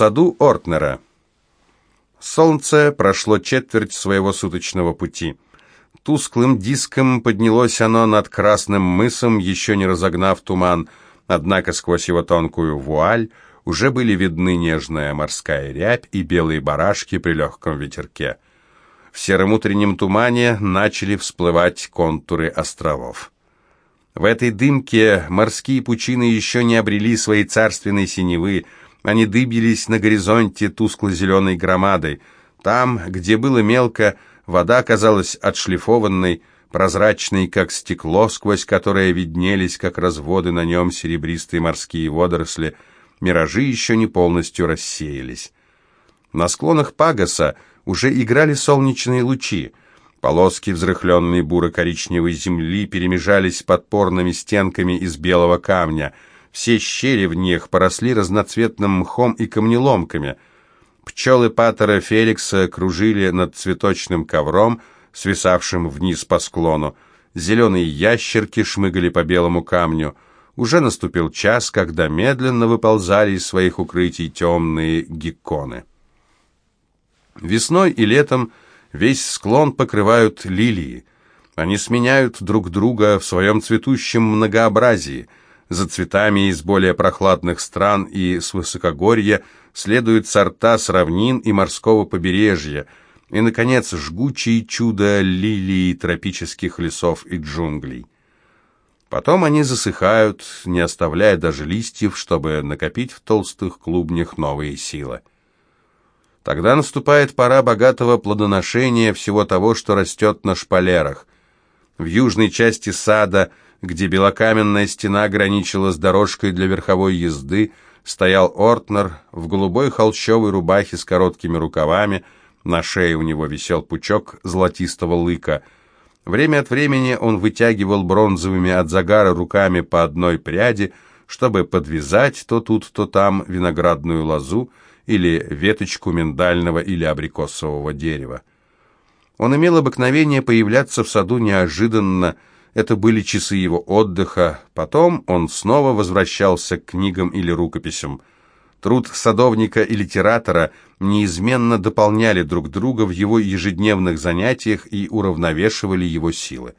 саду Ортнера. Солнце прошло четверть своего суточного пути. Тусклым диском поднялось оно над красным мысом, еще не разогнав туман, однако сквозь его тонкую вуаль уже были видны нежная морская рябь и белые барашки при легком ветерке. В сером утреннем тумане начали всплывать контуры островов. В этой дымке морские пучины еще не обрели своей царственной синевы, они дыбились на горизонте тускло-зеленой громадой. Там, где было мелко, вода казалась отшлифованной, прозрачной, как стекло, сквозь которое виднелись, как разводы на нем серебристые морские водоросли. Миражи еще не полностью рассеялись. На склонах Пагаса уже играли солнечные лучи. Полоски взрыхленной буро-коричневой земли перемежались подпорными стенками из белого камня. Все щели в них поросли разноцветным мхом и камнеломками. Пчелы патера Феликса кружили над цветочным ковром, свисавшим вниз по склону. Зеленые ящерки шмыгали по белому камню. Уже наступил час, когда медленно выползали из своих укрытий темные гекконы. Весной и летом Весь склон покрывают лилии. Они сменяют друг друга в своем цветущем многообразии. За цветами из более прохладных стран и с высокогорья следуют сорта с равнин и морского побережья. И, наконец, жгучие чудо лилии тропических лесов и джунглей. Потом они засыхают, не оставляя даже листьев, чтобы накопить в толстых клубнях новые силы. Тогда наступает пора богатого плодоношения всего того, что растет на шпалерах. В южной части сада, где белокаменная стена граничила с дорожкой для верховой езды, стоял Ортнер в голубой холщовой рубахе с короткими рукавами, на шее у него висел пучок золотистого лыка. Время от времени он вытягивал бронзовыми от загара руками по одной пряди, чтобы подвязать то тут, то там виноградную лозу, или веточку миндального или абрикосового дерева. Он имел обыкновение появляться в саду неожиданно, это были часы его отдыха, потом он снова возвращался к книгам или рукописям. Труд садовника и литератора неизменно дополняли друг друга в его ежедневных занятиях и уравновешивали его силы.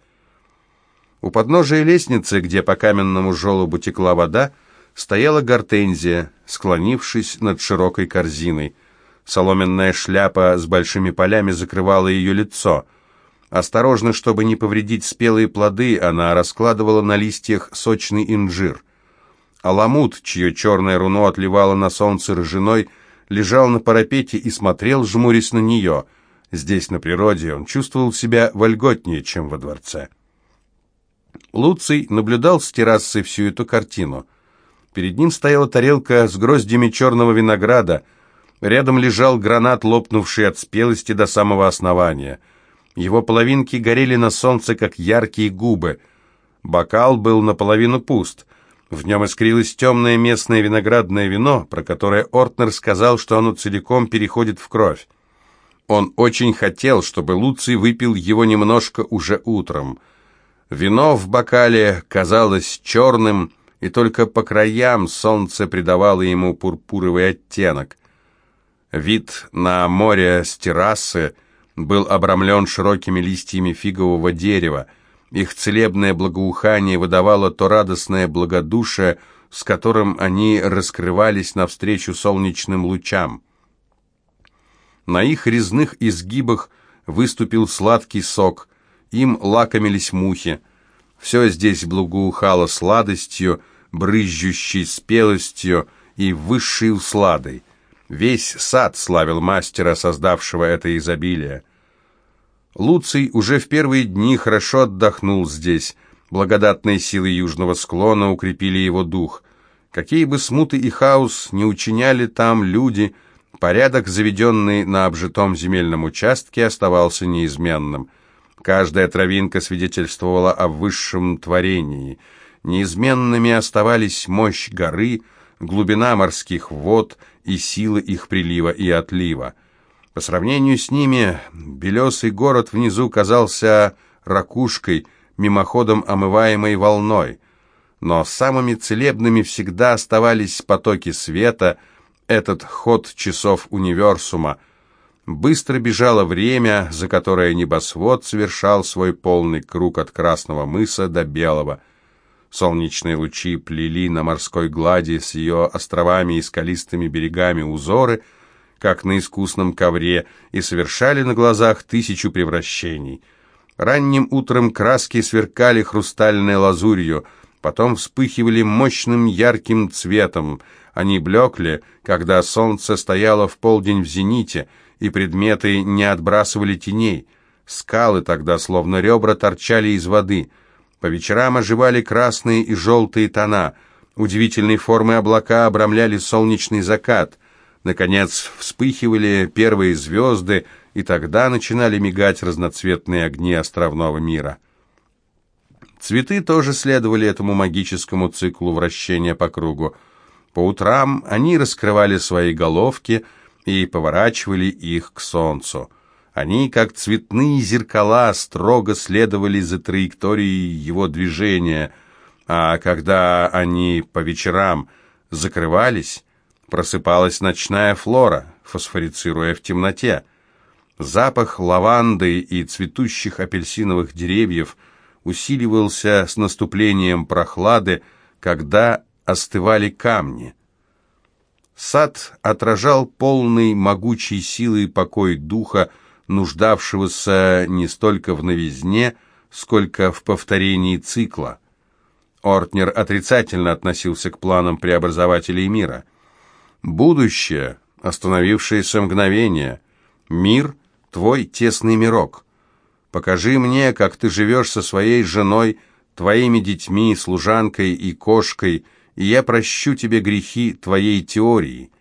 У подножия лестницы, где по каменному желобу текла вода, стояла гортензия, склонившись над широкой корзиной. Соломенная шляпа с большими полями закрывала ее лицо. Осторожно, чтобы не повредить спелые плоды, она раскладывала на листьях сочный инжир. Аламут, чье черное руно отливало на солнце рыжиной, лежал на парапете и смотрел, жмурясь на нее. Здесь, на природе, он чувствовал себя вольготнее, чем во дворце. Луций наблюдал с террасы всю эту картину — Перед ним стояла тарелка с гроздями черного винограда. Рядом лежал гранат, лопнувший от спелости до самого основания. Его половинки горели на солнце, как яркие губы. Бокал был наполовину пуст. В нем искрилось темное местное виноградное вино, про которое Ортнер сказал, что оно целиком переходит в кровь. Он очень хотел, чтобы Луций выпил его немножко уже утром. Вино в бокале казалось черным, и только по краям солнце придавало ему пурпуровый оттенок. Вид на море с террасы был обрамлен широкими листьями фигового дерева. Их целебное благоухание выдавало то радостное благодушие, с которым они раскрывались навстречу солнечным лучам. На их резных изгибах выступил сладкий сок, им лакомились мухи. Все здесь благоухало сладостью, брызжущей спелостью и высшей усладой. Весь сад славил мастера, создавшего это изобилие. Луций уже в первые дни хорошо отдохнул здесь. Благодатные силы южного склона укрепили его дух. Какие бы смуты и хаос не учиняли там люди, порядок, заведенный на обжитом земельном участке, оставался неизменным. Каждая травинка свидетельствовала о высшем творении – Неизменными оставались мощь горы, глубина морских вод и сила их прилива и отлива. По сравнению с ними белесый город внизу казался ракушкой, мимоходом омываемой волной. Но самыми целебными всегда оставались потоки света, этот ход часов универсума. Быстро бежало время, за которое небосвод совершал свой полный круг от Красного мыса до Белого. Солнечные лучи плели на морской глади с ее островами и скалистыми берегами узоры, как на искусном ковре, и совершали на глазах тысячу превращений. Ранним утром краски сверкали хрустальной лазурью, потом вспыхивали мощным ярким цветом — они блекли, когда солнце стояло в полдень в зените, и предметы не отбрасывали теней. Скалы тогда, словно ребра, торчали из воды. По вечерам оживали красные и желтые тона. Удивительной формы облака обрамляли солнечный закат. Наконец вспыхивали первые звезды, и тогда начинали мигать разноцветные огни островного мира. Цветы тоже следовали этому магическому циклу вращения по кругу. По утрам они раскрывали свои головки и поворачивали их к солнцу. Они, как цветные зеркала, строго следовали за траекторией его движения, а когда они по вечерам закрывались, просыпалась ночная флора, фосфорицируя в темноте. Запах лаванды и цветущих апельсиновых деревьев усиливался с наступлением прохлады, когда остывали камни. Сад отражал полный могучей силы покой духа, нуждавшегося не столько в новизне, сколько в повторении цикла. Ортнер отрицательно относился к планам преобразователей мира. Будущее, остановившееся мгновение, мир — твой тесный мирок. Покажи мне, как ты живешь со своей женой, твоими детьми, служанкой и кошкой — и я прощу тебе грехи твоей теории».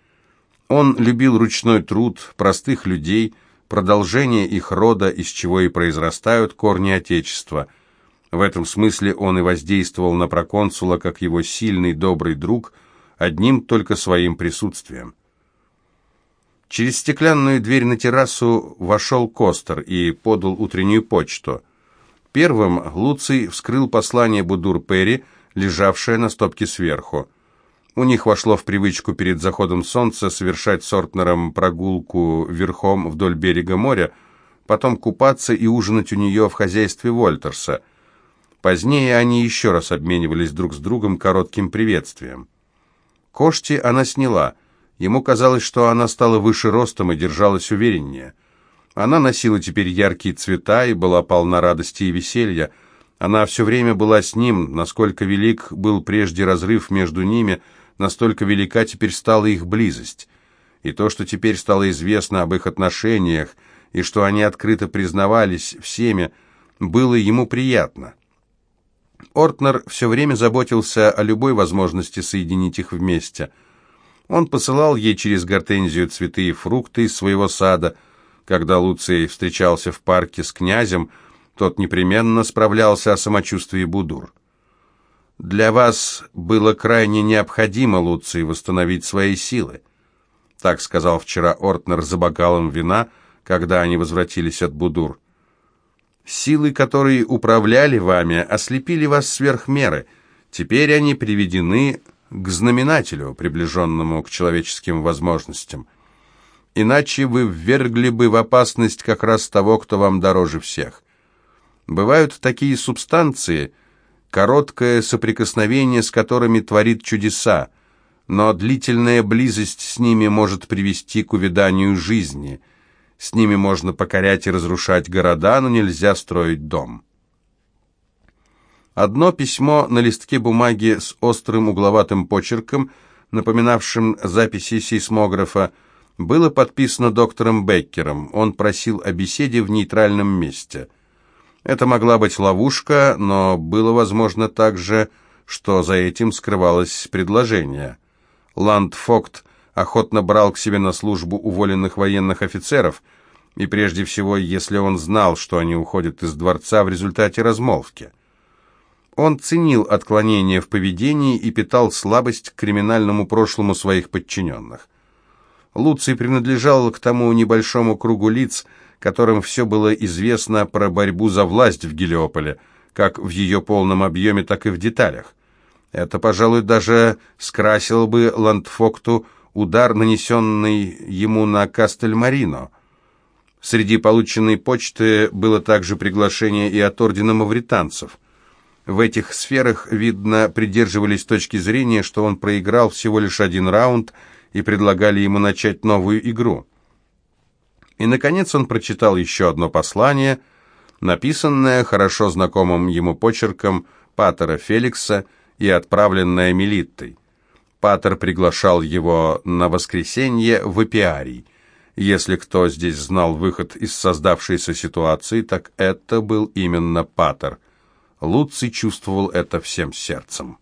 Он любил ручной труд, простых людей, продолжение их рода, из чего и произрастают корни Отечества. В этом смысле он и воздействовал на проконсула как его сильный, добрый друг, одним только своим присутствием. Через стеклянную дверь на террасу вошел Костер и подал утреннюю почту. Первым Луций вскрыл послание Будур Перри, лежавшая на стопке сверху. У них вошло в привычку перед заходом солнца совершать с Ортнером прогулку верхом вдоль берега моря, потом купаться и ужинать у нее в хозяйстве Вольтерса. Позднее они еще раз обменивались друг с другом коротким приветствием. Кошти она сняла. Ему казалось, что она стала выше ростом и держалась увереннее. Она носила теперь яркие цвета и была полна радости и веселья, она все время была с ним, насколько велик был прежде разрыв между ними, настолько велика теперь стала их близость. И то, что теперь стало известно об их отношениях, и что они открыто признавались всеми, было ему приятно. Ортнер все время заботился о любой возможности соединить их вместе. Он посылал ей через гортензию цветы и фрукты из своего сада. Когда Луций встречался в парке с князем, тот непременно справлялся о самочувствии Будур. «Для вас было крайне необходимо, Луций, восстановить свои силы», так сказал вчера Ортнер за бокалом вина, когда они возвратились от Будур. «Силы, которые управляли вами, ослепили вас сверх меры. Теперь они приведены к знаменателю, приближенному к человеческим возможностям. Иначе вы ввергли бы в опасность как раз того, кто вам дороже всех. Бывают такие субстанции, короткое соприкосновение с которыми творит чудеса, но длительная близость с ними может привести к увяданию жизни. С ними можно покорять и разрушать города, но нельзя строить дом. Одно письмо на листке бумаги с острым угловатым почерком, напоминавшим записи сейсмографа, было подписано доктором Беккером. Он просил о беседе в нейтральном месте – это могла быть ловушка, но было возможно также, что за этим скрывалось предложение. Ландфокт охотно брал к себе на службу уволенных военных офицеров, и прежде всего, если он знал, что они уходят из дворца в результате размолвки. Он ценил отклонения в поведении и питал слабость к криминальному прошлому своих подчиненных. Луций принадлежал к тому небольшому кругу лиц, которым все было известно про борьбу за власть в Гелиополе, как в ее полном объеме, так и в деталях. Это, пожалуй, даже скрасило бы Ландфокту удар, нанесенный ему на Кастельмарино. Среди полученной почты было также приглашение и от ордена мавританцев. В этих сферах, видно, придерживались точки зрения, что он проиграл всего лишь один раунд и предлагали ему начать новую игру. И, наконец, он прочитал еще одно послание, написанное хорошо знакомым ему почерком Патера Феликса и отправленное Мелиттой. Патер приглашал его на воскресенье в Эпиарий. Если кто здесь знал выход из создавшейся ситуации, так это был именно Патер. Луций чувствовал это всем сердцем.